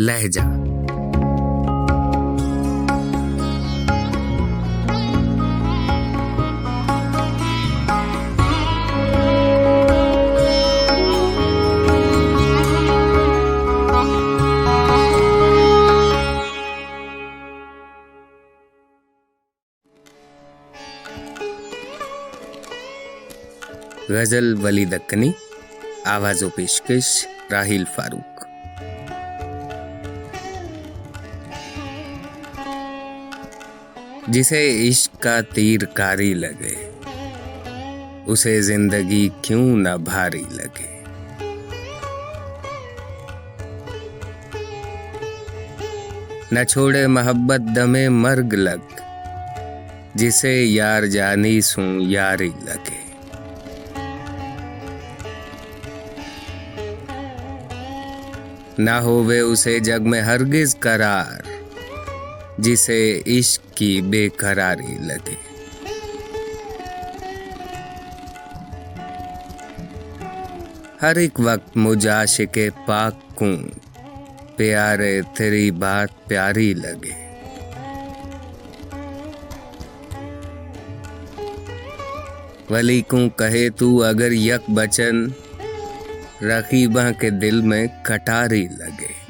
لہجہ۔ غزل ولی دکنی آواز و پیشکش راہیل فاروق۔ جسے عشق کا تیر کاری لگے، اسے زندگی کیوں نہ بھاری لگے۔ نہ چھوڑے محبت دمے مرگ لگ، جسے یار جانی سوں یاری لگے۔ نہ ہووے اسے جگ میں ہرگز قرار جسے عشق کی بے قراری لگے۔ ہر ایک وقت مجاش کے پاک کوں پیارے تیری بات پیاری لگے۔ ولی کوں کہے تو اگر یک بچن رقیبہ کے دل میں کٹاری لگے۔